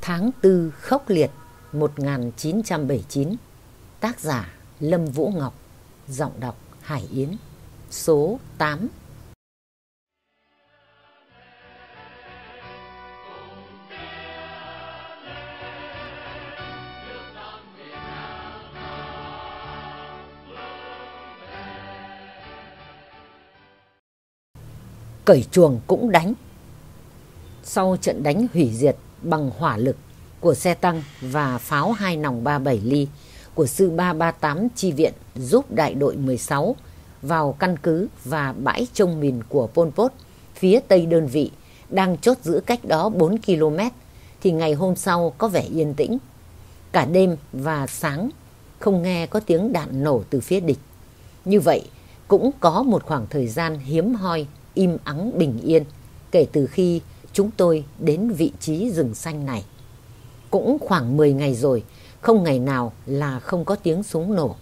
Tháng tư khốc liệt 1979 Tác giả Lâm Vũ Ngọc, Giọng đọc Hải Yến, Số 8 Cởi chuồng cũng đánh. Sau trận đánh hủy diệt bằng hỏa lực của xe tăng và pháo hai nòng 37 ly của sư 338 chi viện giúp đại đội 16 vào căn cứ và bãi trông mìn của Pol Pot phía tây đơn vị đang chốt giữ cách đó 4 km thì ngày hôm sau có vẻ yên tĩnh. Cả đêm và sáng không nghe có tiếng đạn nổ từ phía địch. Như vậy cũng có một khoảng thời gian hiếm hoi, im ắng bình yên kể từ khi chúng tôi đến vị trí rừng xanh này. Cũng khoảng 10 ngày rồi, không ngày nào là không có tiếng súng nổ.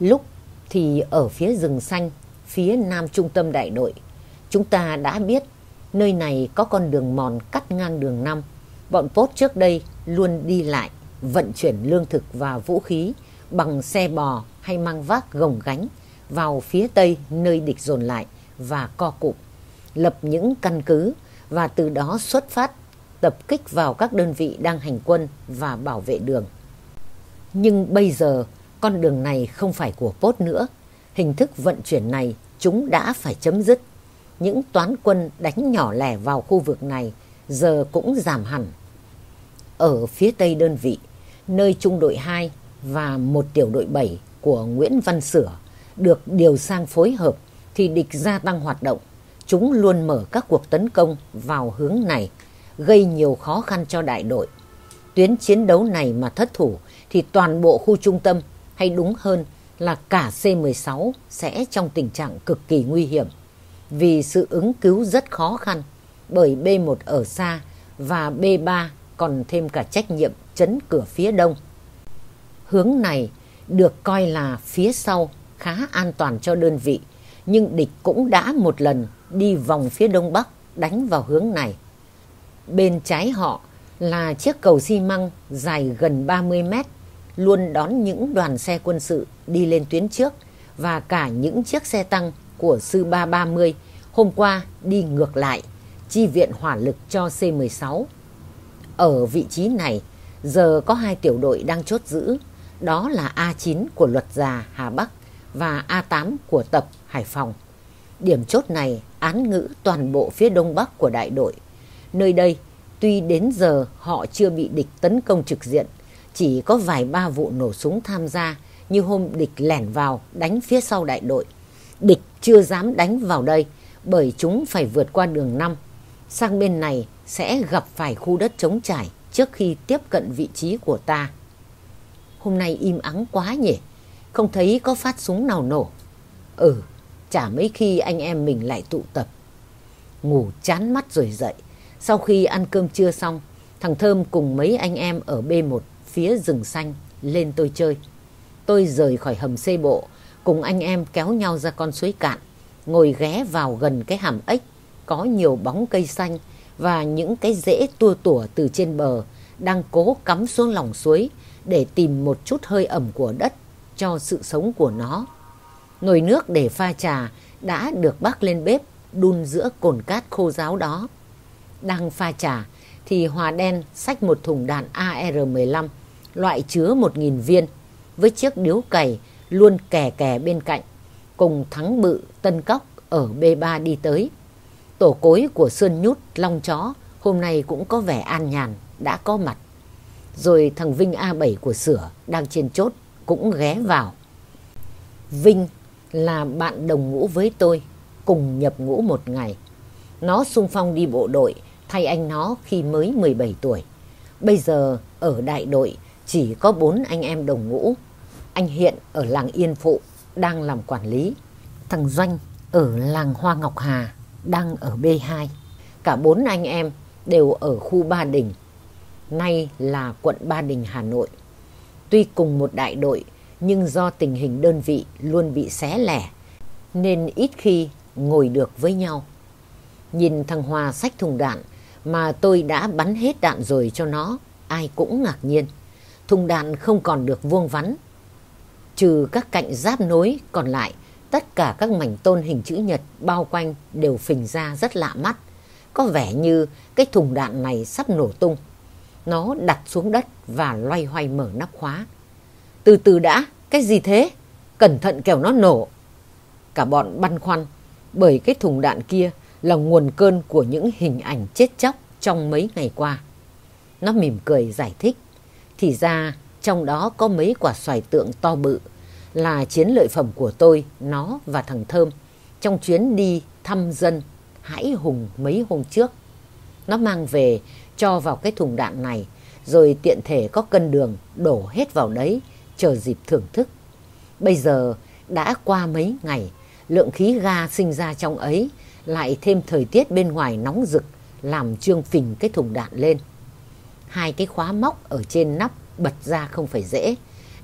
Lúc thì ở phía rừng xanh, phía nam trung tâm đại đội, chúng ta đã biết nơi này có con đường mòn cắt ngang đường 5. Bọn Pốt trước đây luôn đi lại, vận chuyển lương thực và vũ khí bằng xe bò hay mang vác gồng gánh vào phía tây nơi địch dồn lại và co cụm, lập những căn cứ và từ đó xuất phát tập kích vào các đơn vị đang hành quân và bảo vệ đường. Nhưng bây giờ con đường này không phải của Pốt nữa. Hình thức vận chuyển này chúng đã phải chấm dứt. Những toán quân đánh nhỏ lẻ vào khu vực này giờ cũng giảm hẳn. Ở phía tây đơn vị, nơi trung đội 2 và một tiểu đội 7 của Nguyễn Văn Sửa được điều sang phối hợp thì địch gia tăng hoạt động chúng luôn mở các cuộc tấn công vào hướng này, gây nhiều khó khăn cho đại đội. Tuyến chiến đấu này mà thất thủ thì toàn bộ khu trung tâm, hay đúng hơn là cả C-16 sẽ trong tình trạng cực kỳ nguy hiểm. Vì sự ứng cứu rất khó khăn, bởi B-1 ở xa và B-3 còn thêm cả trách nhiệm chấn cửa phía đông. Hướng này được coi là phía sau khá an toàn cho đơn vị, nhưng địch cũng đã một lần đi vòng phía đông bắc đánh vào hướng này. Bên trái họ là chiếc cầu xi măng dài gần 30 mét, luôn đón những đoàn xe quân sự đi lên tuyến trước và cả những chiếc xe tăng của sư 330 hôm qua đi ngược lại, chi viện hỏa lực cho C-16. Ở vị trí này, giờ có hai tiểu đội đang chốt giữ, đó là A9 của luật già Hà Bắc và A8 của tập Hải Phòng. Điểm chốt này án ngữ toàn bộ phía đông bắc của đại đội. Nơi đây, tuy đến giờ họ chưa bị địch tấn công trực diện, chỉ có vài ba vụ nổ súng tham gia như hôm địch lẻn vào đánh phía sau đại đội. Địch chưa dám đánh vào đây bởi chúng phải vượt qua đường 5. Sang bên này sẽ gặp phải khu đất trống trải trước khi tiếp cận vị trí của ta. Hôm nay im ắng quá nhỉ, không thấy có phát súng nào nổ. Ừ, chả mấy khi anh em mình lại tụ tập. Ngủ chán mắt rồi dậy. Sau khi ăn cơm trưa xong, thằng Thơm cùng mấy anh em ở B1 phía rừng xanh lên tôi chơi. Tôi rời khỏi hầm xây bộ, cùng anh em kéo nhau ra con suối cạn, ngồi ghé vào gần cái hàm ếch, có nhiều bóng cây xanh và những cái rễ tua tủa từ trên bờ đang cố cắm xuống lòng suối để tìm một chút hơi ẩm của đất cho sự sống của nó. Nồi nước để pha trà đã được bắc lên bếp đun giữa cồn cát khô ráo đó. Đang pha trà thì Hòa Đen xách một thùng đạn AR-15 loại chứa 1.000 viên, với chiếc điếu cày luôn kè kè bên cạnh, cùng thắng bự tân cóc ở B3 đi tới. Tổ cối của Sơn Nhút, Long Chó hôm nay cũng có vẻ an nhàn, đã có mặt. Rồi thằng Vinh A7 của Sửa đang trên chốt cũng ghé vào. Vinh là bạn đồng ngũ với tôi, cùng nhập ngũ một ngày. Nó sung phong đi bộ đội, thay anh nó khi mới 17 tuổi. Bây giờ ở đại đội chỉ có bốn anh em đồng ngũ. Anh Hiện ở làng Yên Phụ đang làm quản lý. Thằng Doanh ở làng Hoa Ngọc Hà đang ở B2. Cả bốn anh em đều ở khu Ba Đình, nay là quận Ba Đình, Hà Nội. Tuy cùng một đại đội nhưng do tình hình đơn vị luôn bị xé lẻ nên ít khi ngồi được với nhau. Nhìn thằng Hòa xách thùng đạn mà tôi đã bắn hết đạn rồi cho nó, ai cũng ngạc nhiên. Thùng đạn không còn được vuông vắn. Trừ các cạnh giáp nối còn lại, tất cả các mảnh tôn hình chữ nhật bao quanh đều phình ra rất lạ mắt. Có vẻ như cái thùng đạn này sắp nổ tung. Nó đặt xuống đất và loay hoay mở nắp khóa. Từ từ đã, cái gì thế? Cẩn thận kẻo nó nổ. Cả bọn băn khoăn bởi cái thùng đạn kia là nguồn cơn của những hình ảnh chết chóc trong mấy ngày qua. Nó mỉm cười giải thích. Thì ra trong đó có mấy quả xoài tượng to bự là chiến lợi phẩm của tôi, nó và thằng Thơm trong chuyến đi thăm dân Hải Hùng mấy hôm trước. Nó mang về cho vào cái thùng đạn này rồi tiện thể có cân đường đổ hết vào đấy chờ dịp thưởng thức. Bây giờ đã qua mấy ngày, lượng khí ga sinh ra trong ấy lại thêm thời tiết bên ngoài nóng rực làm trương phình cái thùng đạn lên. Hai cái khóa móc ở trên nắp bật ra không phải dễ.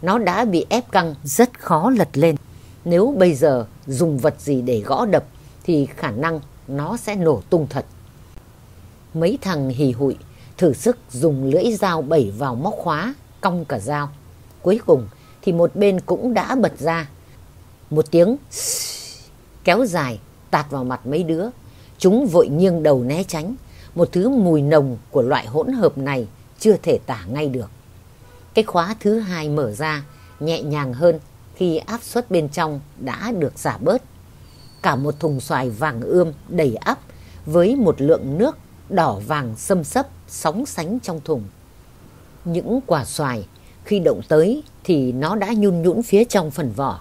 Nó đã bị ép căng rất khó lật lên. Nếu bây giờ dùng vật gì để gõ đập thì khả năng nó sẽ nổ tung thật. Mấy thằng hì hụi thử sức dùng lưỡi dao bẩy vào móc khóa, cong cả dao. Cuối cùng thì một bên cũng đã bật ra. Một tiếng kéo dài, tạt vào mặt mấy đứa. Chúng vội nghiêng đầu né tránh. Một thứ mùi nồng của loại hỗn hợp này chưa thể tả ngay được. Cái khóa thứ hai mở ra, nhẹ nhàng hơn khi áp suất bên trong đã được giảm bớt. Cả một thùng xoài vàng ươm đầy ắp với một lượng nước đỏ vàng xâm xấp, sóng sánh trong thùng. Những quả xoài khi động tới thì nó đã nhun nhũn phía trong phần vỏ.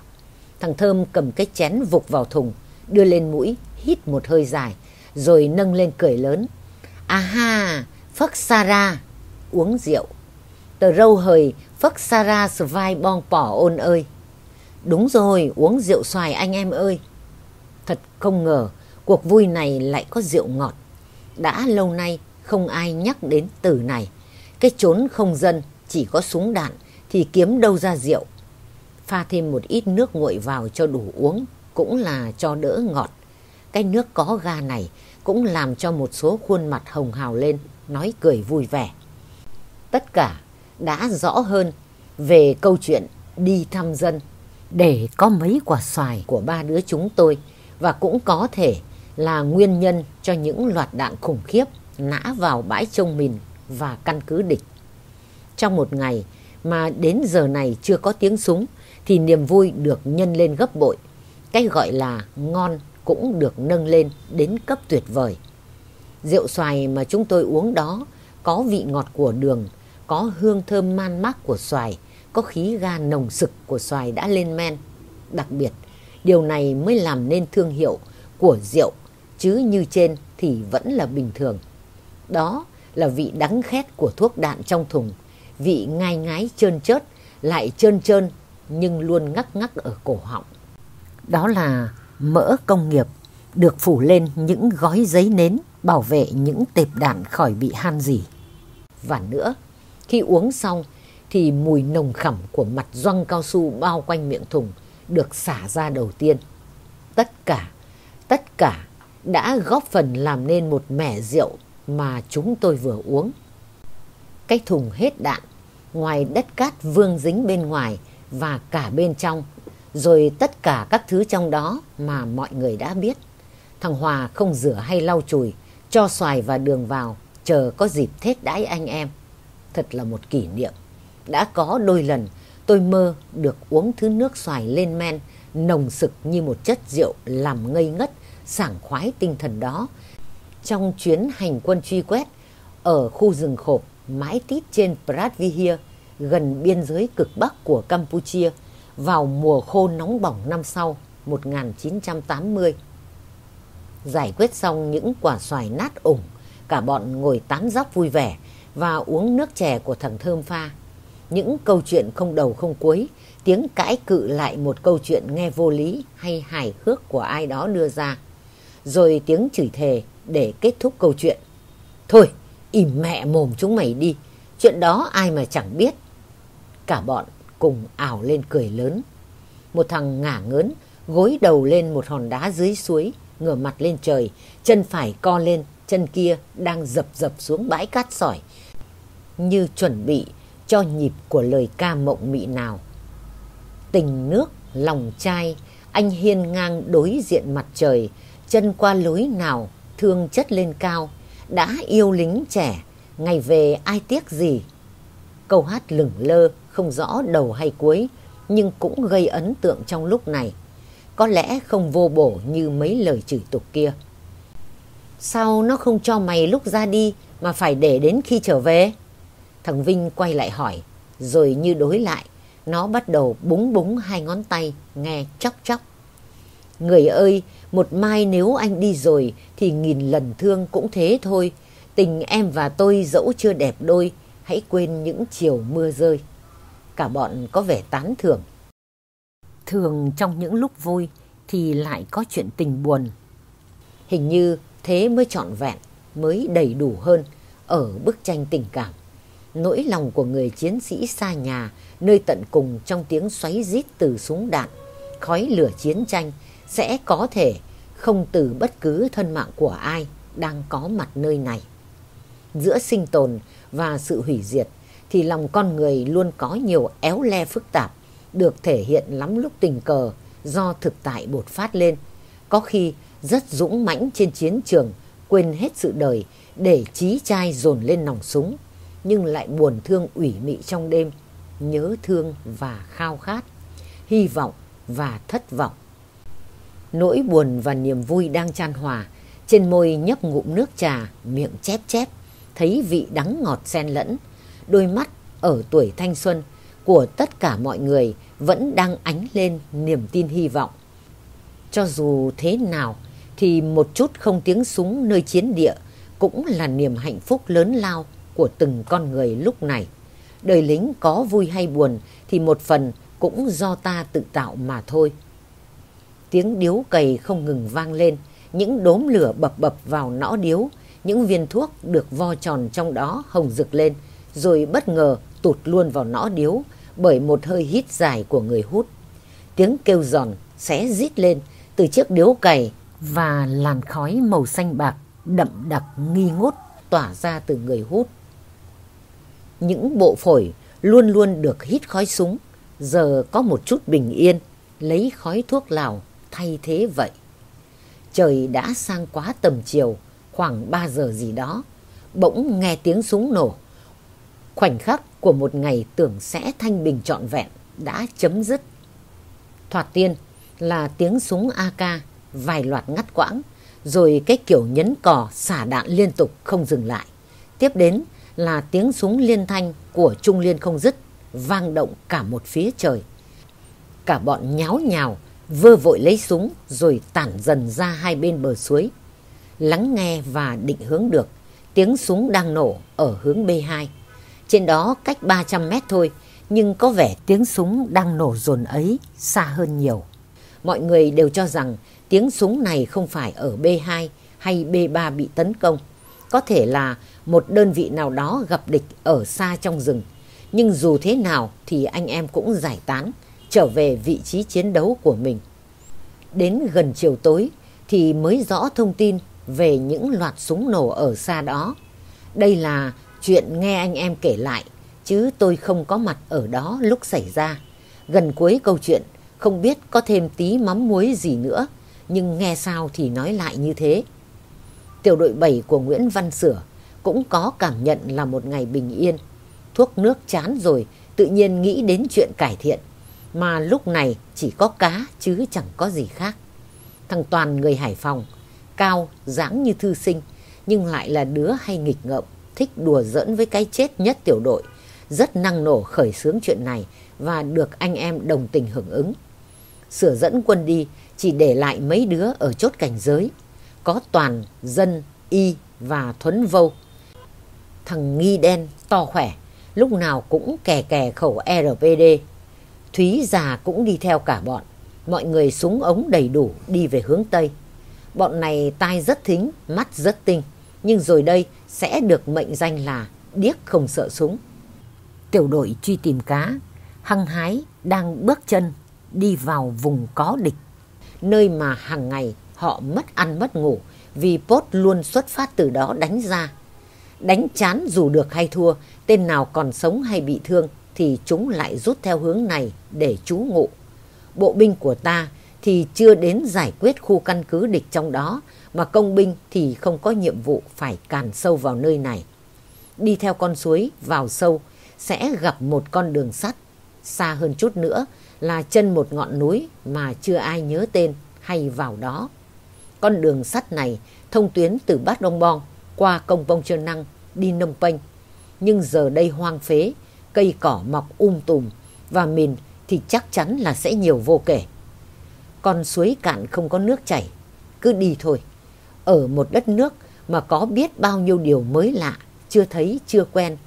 Thằng Thơm cầm cái chén vục vào thùng, đưa lên mũi, hít một hơi dài, rồi nâng lên cười lớn. À ha, phất Sara, uống rượu. Tờ râu hời, phất Sara svai bong bỏ ôn ơi. Đúng rồi, uống rượu xoài anh em ơi. Thật không ngờ, cuộc vui này lại có rượu ngọt. Đã lâu nay không ai nhắc đến từ này. Cái chốn không dân, chỉ có súng đạn thì kiếm đâu ra rượu. Pha thêm một ít nước nguội vào cho đủ uống, cũng là cho đỡ ngọt. Cái nước có ga này cũng làm cho một số khuôn mặt hồng hào lên, nói cười vui vẻ. Tất cả đã rõ hơn về câu chuyện đi thăm dân để có mấy quả xoài của ba đứa chúng tôi và cũng có thể là nguyên nhân cho những loạt đạn khủng khiếp nã vào bãi trông mìn và căn cứ địch. Trong một ngày mà đến giờ này chưa có tiếng súng thì niềm vui được nhân lên gấp bội. Cái gọi là ngon cũng được nâng lên đến cấp tuyệt vời. Rượu xoài mà chúng tôi uống đó có vị ngọt của đường, có hương thơm man mác của xoài, có khí ga nồng sực của xoài đã lên men. Đặc biệt, điều này mới làm nên thương hiệu của rượu, chứ như trên thì vẫn là bình thường. Đó là vị đắng khét của thuốc đạn trong thùng, vị ngai ngái trơn trớt, lại trơn trơn nhưng luôn ngắc ngắc ở cổ họng. Đó là mỡ công nghiệp được phủ lên những gói giấy nến bảo vệ những tệp đạn khỏi bị han dỉ. Và nữa, khi uống xong thì mùi nồng khẩm của mặt doăng cao su bao quanh miệng thùng được xả ra đầu tiên. Tất cả, tất cả đã góp phần làm nên một mẻ rượu mà chúng tôi vừa uống. Cái thùng hết đạn, ngoài đất cát vương dính bên ngoài và cả bên trong, rồi tất cả các thứ trong đó mà mọi người đã biết. Thằng Hòa không rửa hay lau chùi, cho xoài và đường vào, chờ có dịp thết đãi anh em. Thật là một kỷ niệm. Đã có đôi lần tôi mơ được uống thứ nước xoài lên men, nồng sực như một chất rượu làm ngây ngất, sảng khoái tinh thần đó. Trong chuyến hành quân truy quét ở khu rừng khộp mãi tít trên Pratvihir, gần biên giới cực bắc của Campuchia vào mùa khô nóng bỏng năm sau 1980. Giải quyết xong những quả xoài nát ủng, cả bọn ngồi tán dóc vui vẻ và uống nước chè của thằng Thơm pha. Những câu chuyện không đầu không cuối, tiếng cãi cự lại một câu chuyện nghe vô lý hay hài hước của ai đó đưa ra. Rồi tiếng chửi thề để kết thúc câu chuyện. Thôi, im mẹ mồm chúng mày đi, chuyện đó ai mà chẳng biết. Cả bọn cùng ảo lên cười lớn. Một thằng ngả ngớn, gối đầu lên một hòn đá dưới suối, ngửa mặt lên trời, chân phải co lên, chân kia đang dập dập xuống bãi cát sỏi, như chuẩn bị cho nhịp của lời ca mộng mị nào. Tình nước, lòng trai, anh hiên ngang đối diện mặt trời, chân qua lối nào, thương chất lên cao, đã yêu lính trẻ, ngày về ai tiếc gì. Câu hát lửng lơ, không rõ đầu hay cuối, nhưng cũng gây ấn tượng trong lúc này. Có lẽ không vô bổ như mấy lời chửi tục kia. Sao nó không cho mày lúc ra đi mà phải để đến khi trở về? Thằng Vinh quay lại hỏi, rồi như đối lại, nó bắt đầu búng búng hai ngón tay, nghe chóc chóc. Người ơi, một mai nếu anh đi rồi thì nghìn lần thương cũng thế thôi. Tình em và tôi dẫu chưa đẹp đôi, hãy quên những chiều mưa rơi. Cả bọn có vẻ tán thưởng. Thường trong những lúc vui thì lại có chuyện tình buồn. Hình như thế mới trọn vẹn, mới đầy đủ hơn ở bức tranh tình cảm. Nỗi lòng của người chiến sĩ xa nhà, nơi tận cùng trong tiếng xoáy rít từ súng đạn, khói lửa chiến tranh sẽ có thể không từ bất cứ thân mạng của ai đang có mặt nơi này. Giữa sinh tồn và sự hủy diệt thì lòng con người luôn có nhiều éo le phức tạp, được thể hiện lắm lúc tình cờ do thực tại bột phát lên. Có khi rất dũng mãnh trên chiến trường, quên hết sự đời để trí chai dồn lên nòng súng, nhưng lại buồn thương ủy mị trong đêm, nhớ thương và khao khát, hy vọng và thất vọng. Nỗi buồn và niềm vui đang chan hòa, trên môi nhấp ngụm nước trà, miệng chép chép, thấy vị đắng ngọt xen lẫn. Đôi mắt ở tuổi thanh xuân của tất cả mọi người vẫn đang ánh lên niềm tin hy vọng. Cho dù thế nào thì một chút không tiếng súng nơi chiến địa cũng là niềm hạnh phúc lớn lao của từng con người lúc này. Đời lính có vui hay buồn thì một phần cũng do ta tự tạo mà thôi. Tiếng điếu cầy không ngừng vang lên, những đốm lửa bập bập vào nõ điếu, những viên thuốc được vo tròn trong đó hồng rực lên, rồi bất ngờ tụt luôn vào nõ điếu bởi một hơi hít dài của người hút. Tiếng kêu giòn xé rít lên từ chiếc điếu cày và làn khói màu xanh bạc đậm đặc nghi ngút tỏa ra từ người hút. Những bộ phổi luôn luôn được hít khói súng, giờ có một chút bình yên, lấy khói thuốc lào thay thế vậy. Trời đã sang quá tầm chiều, khoảng 3 giờ gì đó, bỗng nghe tiếng súng nổ. Khoảnh khắc của một ngày tưởng sẽ thanh bình trọn vẹn đã chấm dứt. Thoạt tiên là tiếng súng AK, vài loạt ngắt quãng, rồi cái kiểu nhấn cò xả đạn liên tục không dừng lại. Tiếp đến là tiếng súng liên thanh của Trung Liên không dứt, vang động cả một phía trời. Cả bọn nháo nhào, vơ vội lấy súng rồi tản dần ra hai bên bờ suối. Lắng nghe và định hướng được, tiếng súng đang nổ ở hướng B2. Trên đó cách 300 mét thôi, nhưng có vẻ tiếng súng đang nổ dồn ấy xa hơn nhiều. Mọi người đều cho rằng tiếng súng này không phải ở B2 hay B3 bị tấn công. Có thể là một đơn vị nào đó gặp địch ở xa trong rừng. Nhưng dù thế nào thì anh em cũng giải tán, trở về vị trí chiến đấu của mình. Đến gần chiều tối thì mới rõ thông tin về những loạt súng nổ ở xa đó. Đây là chuyện nghe anh em kể lại, chứ tôi không có mặt ở đó lúc xảy ra. Gần cuối câu chuyện, không biết có thêm tí mắm muối gì nữa, nhưng nghe sao thì nói lại như thế. Tiểu đội 7 của Nguyễn Văn Sửa cũng có cảm nhận là một ngày bình yên. Thuốc nước chán rồi, tự nhiên nghĩ đến chuyện cải thiện mà lúc này chỉ có cá chứ chẳng có gì khác. Thằng Toàn người Hải Phòng, cao, dáng như thư sinh, nhưng lại là đứa hay nghịch ngợm, thích đùa giỡn với cái chết nhất tiểu đội, rất năng nổ khởi xướng chuyện này và được anh em đồng tình hưởng ứng. Sửa dẫn quân đi chỉ để lại mấy đứa ở chốt cảnh giới, có Toàn, Dân, Y và Thuấn Vâu. Thằng nghi đen to khỏe, lúc nào cũng kè kè khẩu RPD Thúy già cũng đi theo cả bọn. Mọi người súng ống đầy đủ đi về hướng Tây. Bọn này tai rất thính, mắt rất tinh. Nhưng rồi đây sẽ được mệnh danh là điếc không sợ súng. Tiểu đội truy tìm cá, hăng hái đang bước chân đi vào vùng có địch. Nơi mà hàng ngày họ mất ăn mất ngủ vì Pốt luôn xuất phát từ đó đánh ra. Đánh chán dù được hay thua, tên nào còn sống hay bị thương thì chúng lại rút theo hướng này để trú ngụ. Bộ binh của ta thì chưa đến giải quyết khu căn cứ địch trong đó, mà công binh thì không có nhiệm vụ phải càn sâu vào nơi này. Đi theo con suối vào sâu sẽ gặp một con đường sắt, xa hơn chút nữa là chân một ngọn núi mà chưa ai nhớ tên hay vào đó. Con đường sắt này thông tuyến từ Bát Đông Bong qua công Bông Trơn Năng đi Nông Penh. Nhưng giờ đây hoang phế, cây cỏ mọc um tùm và mìn thì chắc chắn là sẽ nhiều vô kể. Con suối cạn không có nước chảy, cứ đi thôi. Ở một đất nước mà có biết bao nhiêu điều mới lạ, chưa thấy, chưa quen,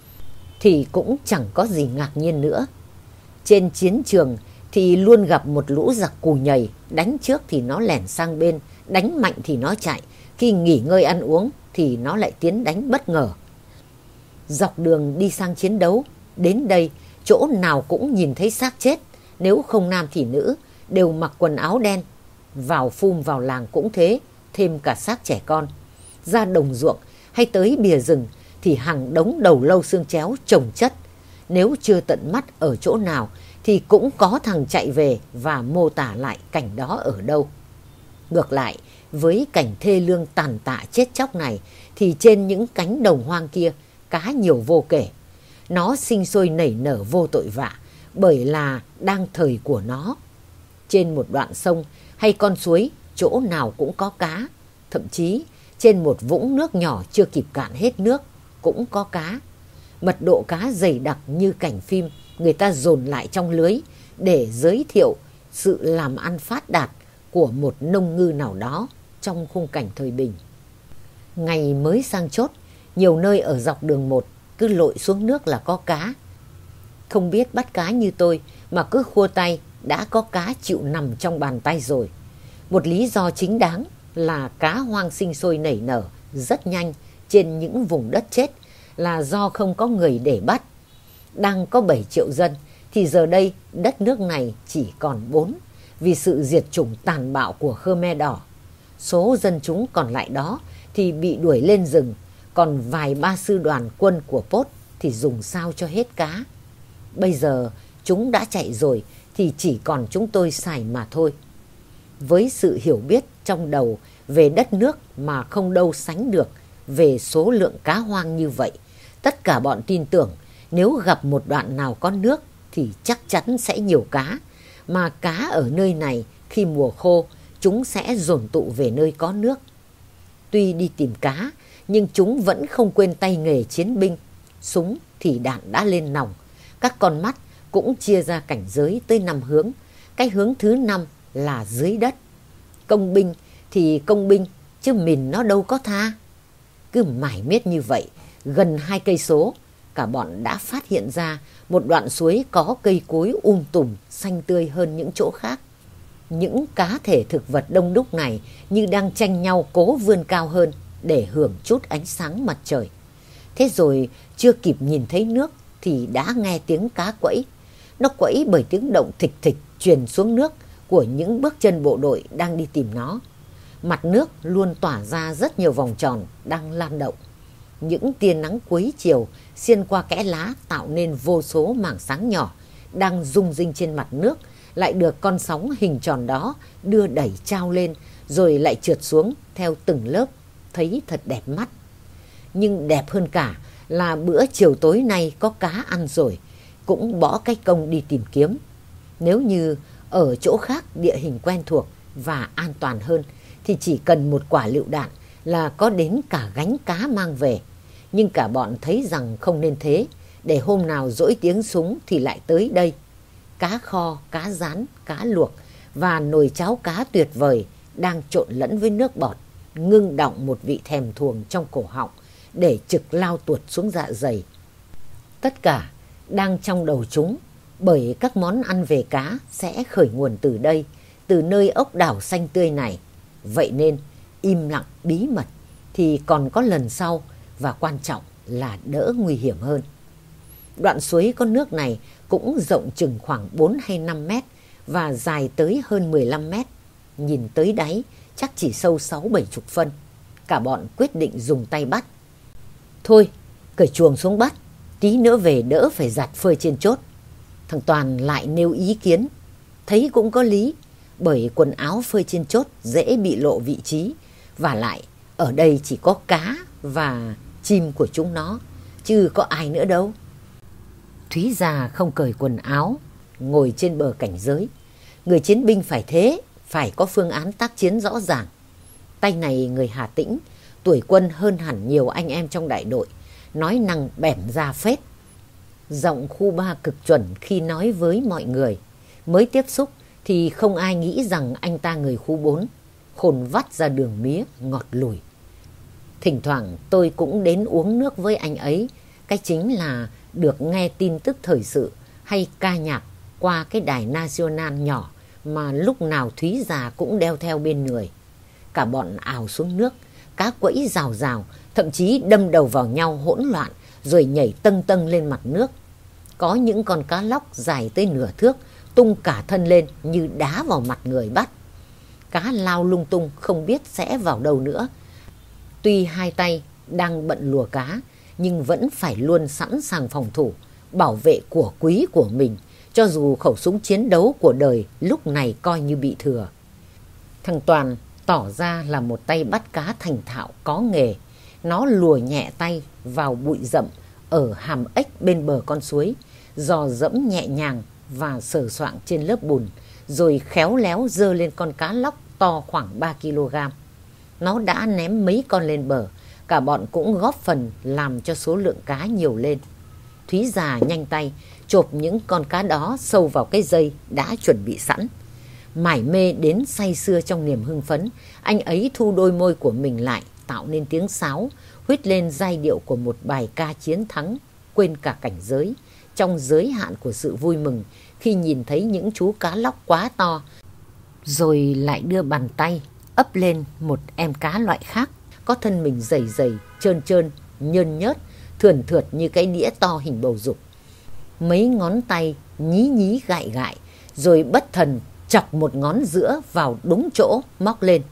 thì cũng chẳng có gì ngạc nhiên nữa. Trên chiến trường thì luôn gặp một lũ giặc cù nhầy, đánh trước thì nó lẻn sang bên, đánh mạnh thì nó chạy, khi nghỉ ngơi ăn uống thì nó lại tiến đánh bất ngờ. Dọc đường đi sang chiến đấu, đến đây chỗ nào cũng nhìn thấy xác chết, nếu không nam thì nữ, đều mặc quần áo đen. Vào phum vào làng cũng thế, thêm cả xác trẻ con. Ra đồng ruộng hay tới bìa rừng thì hàng đống đầu lâu xương chéo trồng chất. Nếu chưa tận mắt ở chỗ nào thì cũng có thằng chạy về và mô tả lại cảnh đó ở đâu. Ngược lại, với cảnh thê lương tàn tạ chết chóc này thì trên những cánh đồng hoang kia cá nhiều vô kể. Nó sinh sôi nảy nở vô tội vạ bởi là đang thời của nó. Trên một đoạn sông hay con suối chỗ nào cũng có cá. Thậm chí trên một vũng nước nhỏ chưa kịp cạn hết nước cũng có cá. Mật độ cá dày đặc như cảnh phim người ta dồn lại trong lưới để giới thiệu sự làm ăn phát đạt của một nông ngư nào đó trong khung cảnh thời bình. Ngày mới sang chốt, nhiều nơi ở dọc đường một cứ lội xuống nước là có cá. Không biết bắt cá như tôi mà cứ khua tay đã có cá chịu nằm trong bàn tay rồi. Một lý do chính đáng là cá hoang sinh sôi nảy nở rất nhanh trên những vùng đất chết là do không có người để bắt. Đang có 7 triệu dân thì giờ đây đất nước này chỉ còn 4 vì sự diệt chủng tàn bạo của Khmer Đỏ. Số dân chúng còn lại đó thì bị đuổi lên rừng, còn vài ba sư đoàn quân của Pốt thì dùng sao cho hết cá. Bây giờ chúng đã chạy rồi thì chỉ còn chúng tôi xài mà thôi. Với sự hiểu biết trong đầu về đất nước mà không đâu sánh được về số lượng cá hoang như vậy, tất cả bọn tin tưởng nếu gặp một đoạn nào có nước thì chắc chắn sẽ nhiều cá. Mà cá ở nơi này khi mùa khô chúng sẽ dồn tụ về nơi có nước. Tuy đi tìm cá nhưng chúng vẫn không quên tay nghề chiến binh. Súng thì đạn đã lên nòng. Các con mắt cũng chia ra cảnh giới tới năm hướng. Cái hướng thứ năm là dưới đất. Công binh thì công binh chứ mình nó đâu có tha. Cứ mải miết như vậy, gần hai cây số, cả bọn đã phát hiện ra một đoạn suối có cây cối um tùm, xanh tươi hơn những chỗ khác. Những cá thể thực vật đông đúc này như đang tranh nhau cố vươn cao hơn để hưởng chút ánh sáng mặt trời. Thế rồi chưa kịp nhìn thấy nước thì đã nghe tiếng cá quẫy. Nó quẫy bởi tiếng động thịch thịch truyền xuống nước của những bước chân bộ đội đang đi tìm nó. Mặt nước luôn tỏa ra rất nhiều vòng tròn đang lan động. Những tia nắng cuối chiều xuyên qua kẽ lá tạo nên vô số mảng sáng nhỏ đang rung rinh trên mặt nước, lại được con sóng hình tròn đó đưa đẩy trao lên, rồi lại trượt xuống theo từng lớp thấy thật đẹp mắt. Nhưng đẹp hơn cả là bữa chiều tối nay có cá ăn rồi, cũng bỏ cách công đi tìm kiếm. Nếu như ở chỗ khác địa hình quen thuộc và an toàn hơn, thì chỉ cần một quả lựu đạn là có đến cả gánh cá mang về. Nhưng cả bọn thấy rằng không nên thế, để hôm nào dỗi tiếng súng thì lại tới đây. Cá kho, cá rán, cá luộc và nồi cháo cá tuyệt vời đang trộn lẫn với nước bọt ngưng động một vị thèm thuồng trong cổ họng, để trực lao tuột xuống dạ dày tất cả đang trong đầu chúng, bởi các món ăn về cá sẽ khởi nguồn từ đây, từ nơi ốc đảo xanh tươi này vậy nên, im lặng bí mật thì còn có lần sau, và quan trọng là đỡ nguy hiểm hơn. Đoạn suối có nước này cũng rộng chừng khoảng 4 hay 5 mét và dài tới hơn 15 mét. Nhìn tới đáy chắc chỉ sâu 6-7 chục phân. Cả bọn quyết định dùng tay bắt. Thôi, cởi chuồng xuống bắt. Tí nữa về đỡ phải giặt phơi trên chốt. Thằng Toàn lại nêu ý kiến. Thấy cũng có lý. Bởi quần áo phơi trên chốt dễ bị lộ vị trí. Và lại, ở đây chỉ có cá và chim của chúng nó. Chứ có ai nữa đâu. Thúy già không cởi quần áo. Ngồi trên bờ cảnh giới. Người chiến binh phải thế. Phải có phương án tác chiến rõ ràng. Tay này người Hà Tĩnh. Tuổi quân hơn hẳn nhiều anh em trong đại đội, nói năng bẻm ra phết. Giọng khu ba cực chuẩn khi nói với mọi người. Mới tiếp xúc thì không ai nghĩ rằng anh ta người khu bốn, khồn vắt ra đường mía, ngọt lùi. Thỉnh thoảng tôi cũng đến uống nước với anh ấy. Cái chính là được nghe tin tức thời sự hay ca nhạc qua cái đài national nhỏ mà lúc nào Thúy già cũng đeo theo bên người. Cả bọn ảo xuống nước, cá quẫy rào rào thậm chí đâm đầu vào nhau hỗn loạn rồi nhảy tâng tâng lên mặt nước. Có những con cá lóc dài tới nửa thước tung cả thân lên như đá vào mặt người bắt. Cá lao lung tung không biết sẽ vào đâu nữa. Tuy hai tay đang bận lùa cá nhưng vẫn phải luôn sẵn sàng phòng thủ, bảo vệ của quý của mình cho dù khẩu súng chiến đấu của đời lúc này coi như bị thừa. Thằng Toàn tỏ ra là một tay bắt cá thành thạo có nghề nó lùa nhẹ tay vào bụi rậm ở hàm ếch bên bờ con suối, dò dẫm nhẹ nhàng và sờ soạng trên lớp bùn, rồi khéo léo dơ lên con cá lóc to khoảng 3 kg. Nó đã ném mấy con lên bờ, cả bọn cũng góp phần làm cho số lượng cá nhiều lên. Thúy già nhanh tay, chộp những con cá đó sâu vào cái dây đã chuẩn bị sẵn. Mải mê đến say sưa trong niềm hưng phấn, anh ấy thu đôi môi của mình lại tạo nên tiếng sáo, huyết lên giai điệu của một bài ca chiến thắng, quên cả cảnh giới, trong giới hạn của sự vui mừng khi nhìn thấy những chú cá lóc quá to, rồi lại đưa bàn tay ấp lên một em cá loại khác, có thân mình dày dày, trơn trơn, nhơn nhớt, thườn thượt như cái đĩa to hình bầu dục. Mấy ngón tay nhí nhí gại gại, rồi bất thần chọc một ngón giữa vào đúng chỗ móc lên.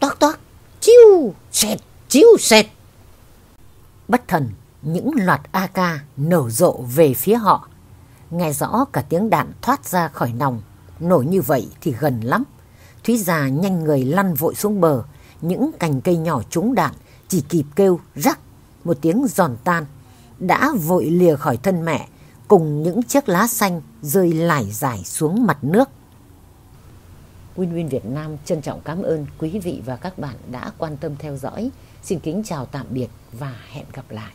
Toác toác, chiu xẹt chiu xẹt. Bất thần những loạt AK nổ rộ về phía họ. Nghe rõ cả tiếng đạn thoát ra khỏi nòng nổ như vậy thì gần lắm. Thúy già nhanh người lăn vội xuống bờ những cành cây nhỏ trúng đạn chỉ kịp kêu rắc một tiếng giòn tan đã vội lìa khỏi thân mẹ, cùng những chiếc lá xanh rơi lải dài xuống mặt nước Win Win Việt Nam trân trọng cảm ơn quý vị và các bạn đã quan tâm theo dõi. Xin kính chào tạm biệt và hẹn gặp lại.